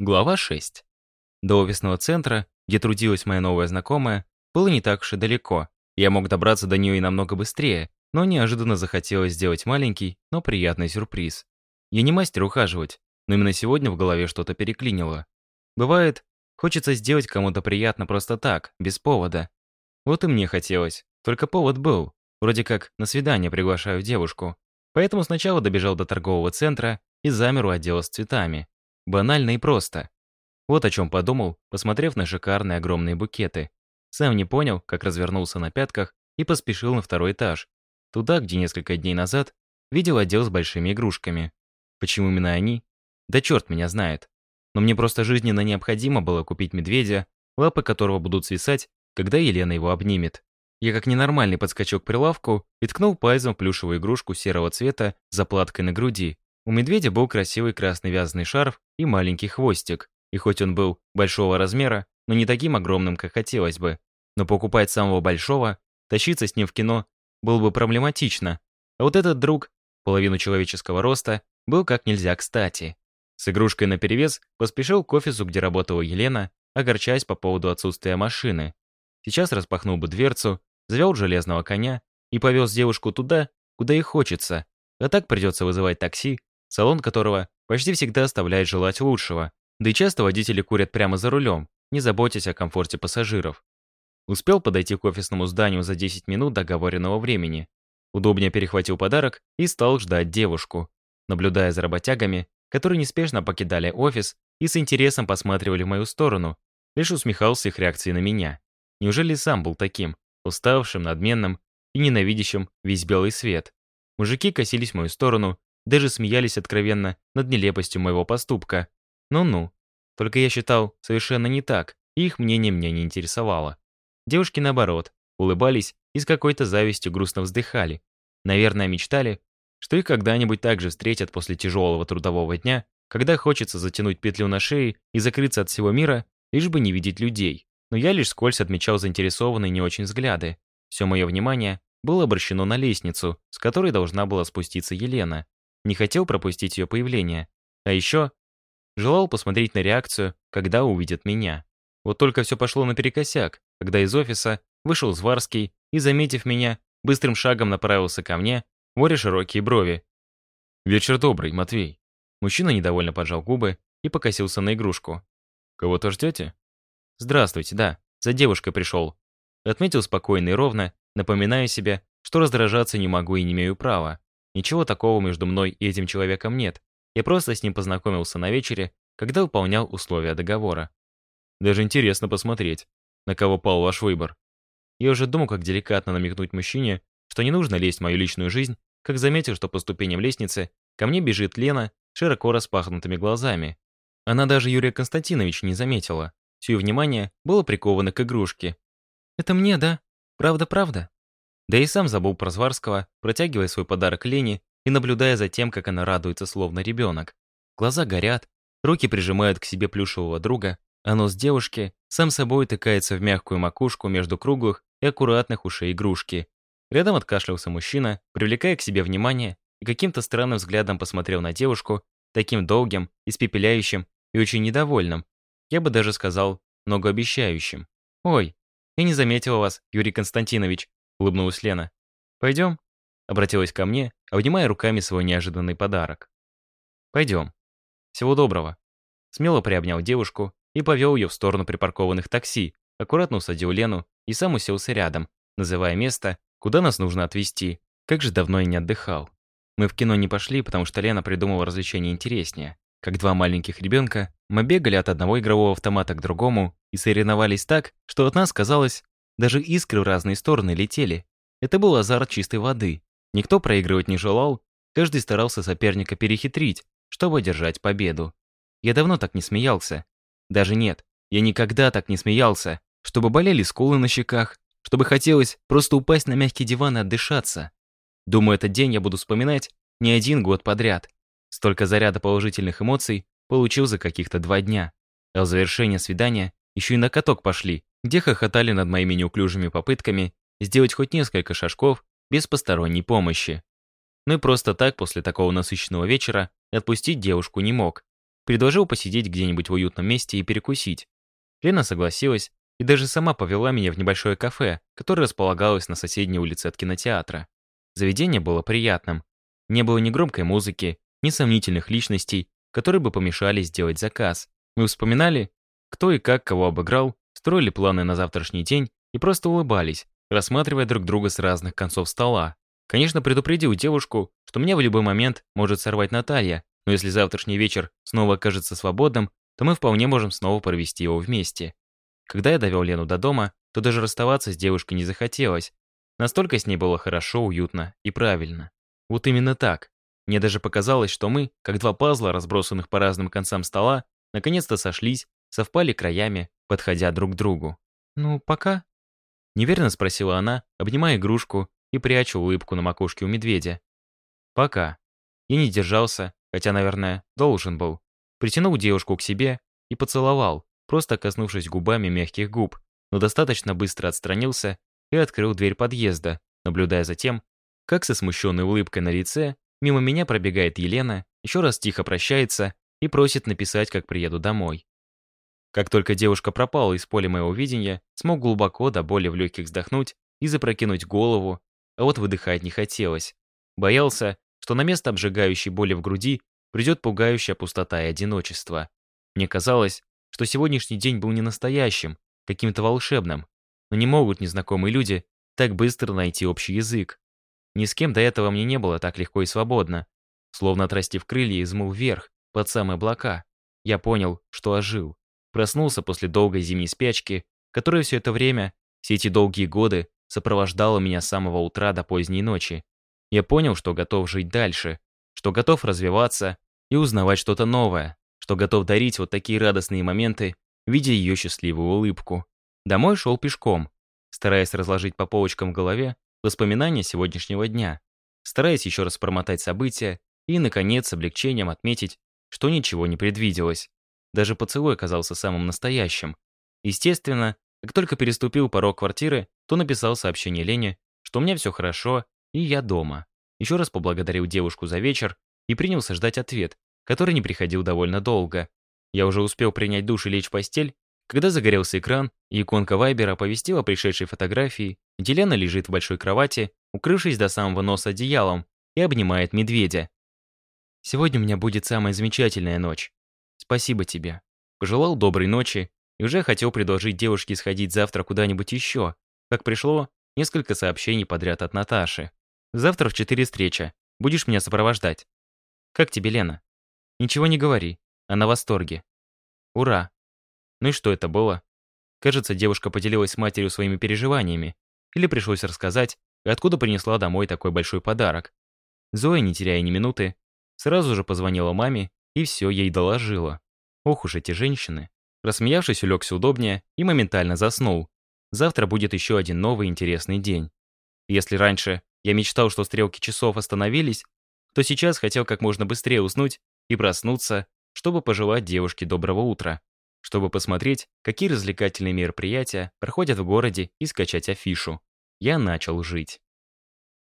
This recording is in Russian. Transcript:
Глава 6. До офисного центра, где трудилась моя новая знакомая, было не так уж и далеко. Я мог добраться до нее и намного быстрее, но неожиданно захотелось сделать маленький, но приятный сюрприз. Я не мастер ухаживать, но именно сегодня в голове что-то переклинило. Бывает, хочется сделать кому-то приятно просто так, без повода. Вот и мне хотелось, только повод был. Вроде как на свидание приглашаю девушку. Поэтому сначала добежал до торгового центра и замер у отдела с цветами. Банально и просто. Вот о чем подумал, посмотрев на шикарные огромные букеты. Сам не понял, как развернулся на пятках и поспешил на второй этаж, туда, где несколько дней назад видел отдел с большими игрушками. Почему именно они? Да черт меня знает. Но мне просто жизненно необходимо было купить медведя, лапы которого будут свисать, когда Елена его обнимет. Я как ненормальный подскочил к прилавку и ткнул пальцем плюшевую игрушку серого цвета с заплаткой на груди. У медведя был красивый красный вязаный шарф и маленький хвостик, и хоть он был большого размера, но не таким огромным, как хотелось бы. Но покупать самого большого, тащиться с ним в кино, было бы проблематично. А вот этот друг, половину человеческого роста, был как нельзя кстати. С игрушкой наперевес поспешил к офису, где работала Елена, огорчаясь по поводу отсутствия машины. Сейчас распахнул бы дверцу, завел железного коня и повез девушку туда, куда и хочется, а так придется вызывать такси салон которого почти всегда оставляет желать лучшего, да и часто водители курят прямо за рулем, не заботясь о комфорте пассажиров. Успел подойти к офисному зданию за 10 минут договоренного времени. Удобнее перехватил подарок и стал ждать девушку, наблюдая за работягами, которые неспешно покидали офис и с интересом посматривали в мою сторону, лишь усмехался их реакции на меня. Неужели сам был таким, уставшим, надменным и ненавидящим весь белый свет? Мужики косились в мою сторону, даже смеялись откровенно над нелепостью моего поступка. Ну-ну. Только я считал совершенно не так, и их мнение меня не интересовало. Девушки, наоборот, улыбались и с какой-то завистью грустно вздыхали. Наверное, мечтали, что их когда-нибудь также встретят после тяжелого трудового дня, когда хочется затянуть петлю на шее и закрыться от всего мира, лишь бы не видеть людей. Но я лишь скользь отмечал заинтересованные не очень взгляды. Все мое внимание было обращено на лестницу, с которой должна была спуститься Елена не хотел пропустить ее появление, а еще желал посмотреть на реакцию, когда увидят меня. Вот только все пошло наперекосяк, когда из офиса вышел Зварский и, заметив меня, быстрым шагом направился ко мне, воря широкие брови. «Вечер добрый, Матвей». Мужчина недовольно поджал губы и покосился на игрушку. «Кого-то ждете?» «Здравствуйте, да, за девушкой пришел». Отметил спокойно и ровно, напоминая себе, что раздражаться не могу и не имею права. Ничего такого между мной и этим человеком нет. Я просто с ним познакомился на вечере, когда выполнял условия договора. Даже интересно посмотреть, на кого пал ваш выбор. Я уже думал, как деликатно намекнуть мужчине, что не нужно лезть в мою личную жизнь, как заметил, что по ступеням лестницы ко мне бежит Лена широко распахнутыми глазами. Она даже Юрия Константиновича не заметила. Все ее внимание было приковано к игрушке. «Это мне, да? Правда-правда?» Да и сам забыл про Зварского, протягивая свой подарок Лене и наблюдая за тем, как она радуется, словно ребенок. Глаза горят, руки прижимают к себе плюшевого друга, а нос девушки сам собой тыкается в мягкую макушку между круглых и аккуратных ушей игрушки. Рядом откашлялся мужчина, привлекая к себе внимание и каким-то странным взглядом посмотрел на девушку, таким долгим, испепеляющим и очень недовольным. Я бы даже сказал, многообещающим. «Ой, я не заметила вас, Юрий Константинович. — улыбнулась Лена. «Пойдем?» — обратилась ко мне, обнимая руками свой неожиданный подарок. «Пойдем. Всего доброго». Смело приобнял девушку и повел ее в сторону припаркованных такси, аккуратно усадил Лену и сам уселся рядом, называя место, куда нас нужно отвезти. Как же давно я не отдыхал. Мы в кино не пошли, потому что Лена придумала развлечение интереснее. Как два маленьких ребенка, мы бегали от одного игрового автомата к другому и соревновались так, что от нас казалось, даже искры в разные стороны летели. Это был азарт чистой воды. Никто проигрывать не желал, каждый старался соперника перехитрить, чтобы одержать победу. Я давно так не смеялся. Даже нет, я никогда так не смеялся, чтобы болели скулы на щеках, чтобы хотелось просто упасть на мягкий диван и отдышаться. Думаю, этот день я буду вспоминать не один год подряд. Столько заряда положительных эмоций получил за каких-то два дня. А в завершение свидания еще и на каток пошли, где хохотали над моими неуклюжими попытками сделать хоть несколько шажков без посторонней помощи. Ну и просто так после такого насыщенного вечера отпустить девушку не мог. Предложил посидеть где-нибудь в уютном месте и перекусить. Лена согласилась и даже сама повела меня в небольшое кафе, которое располагалось на соседней улице от кинотеатра. Заведение было приятным. Не было ни громкой музыки, ни сомнительных личностей, которые бы помешали сделать заказ. Мы вспоминали, кто и как кого обыграл, строили планы на завтрашний день и просто улыбались, рассматривая друг друга с разных концов стола. Конечно, предупредил девушку, что меня в любой момент может сорвать Наталья, но если завтрашний вечер снова окажется свободным, то мы вполне можем снова провести его вместе. Когда я довел Лену до дома, то даже расставаться с девушкой не захотелось. Настолько с ней было хорошо, уютно и правильно. Вот именно так. Мне даже показалось, что мы, как два пазла, разбросанных по разным концам стола, наконец-то сошлись, совпали краями, подходя друг к другу. «Ну, пока?» Неверно спросила она, обнимая игрушку и пряча улыбку на макушке у медведя. «Пока». Я не держался, хотя, наверное, должен был. Притянул девушку к себе и поцеловал, просто коснувшись губами мягких губ, но достаточно быстро отстранился и открыл дверь подъезда, наблюдая за тем, как со смущенной улыбкой на лице мимо меня пробегает Елена, еще раз тихо прощается и просит написать, как приеду домой. Как только девушка пропала из поля моего видения, смог глубоко до боли в легких вздохнуть и запрокинуть голову, а вот выдыхать не хотелось. Боялся, что на место обжигающей боли в груди придет пугающая пустота и одиночество. Мне казалось, что сегодняшний день был не настоящим, каким-то волшебным, но не могут незнакомые люди так быстро найти общий язык. Ни с кем до этого мне не было так легко и свободно. Словно отрастив крылья, измыл вверх, под самые облака. Я понял, что ожил. Проснулся после долгой зимней спячки, которая все это время, все эти долгие годы, сопровождала меня с самого утра до поздней ночи. Я понял, что готов жить дальше, что готов развиваться и узнавать что-то новое, что готов дарить вот такие радостные моменты, видя ее счастливую улыбку. Домой шел пешком, стараясь разложить по полочкам в голове воспоминания сегодняшнего дня, стараясь еще раз промотать события и, наконец, с облегчением отметить, что ничего не предвиделось. Даже поцелуй оказался самым настоящим. Естественно, как только переступил порог квартиры, то написал сообщение Лене, что у меня все хорошо и я дома. Еще раз поблагодарил девушку за вечер и принялся ждать ответ, который не приходил довольно долго. Я уже успел принять душ и лечь в постель, когда загорелся экран, и иконка Вайбера оповестила о пришедшей фотографии, где Лена лежит в большой кровати, укрывшись до самого носа одеялом, и обнимает медведя. «Сегодня у меня будет самая замечательная ночь. «Спасибо тебе». Пожелал доброй ночи и уже хотел предложить девушке сходить завтра куда-нибудь еще, как пришло несколько сообщений подряд от Наташи. «Завтра в четыре встреча. Будешь меня сопровождать». «Как тебе, Лена?» «Ничего не говори. Она в восторге». «Ура». Ну и что это было? Кажется, девушка поделилась с матерью своими переживаниями. Или пришлось рассказать, откуда принесла домой такой большой подарок. Зоя, не теряя ни минуты, сразу же позвонила маме и все ей доложила. Ох уж эти женщины. Рассмеявшись, улегся удобнее и моментально заснул. Завтра будет еще один новый интересный день. Если раньше я мечтал, что стрелки часов остановились, то сейчас хотел как можно быстрее уснуть и проснуться, чтобы пожелать девушке доброго утра, чтобы посмотреть, какие развлекательные мероприятия проходят в городе и скачать афишу. Я начал жить.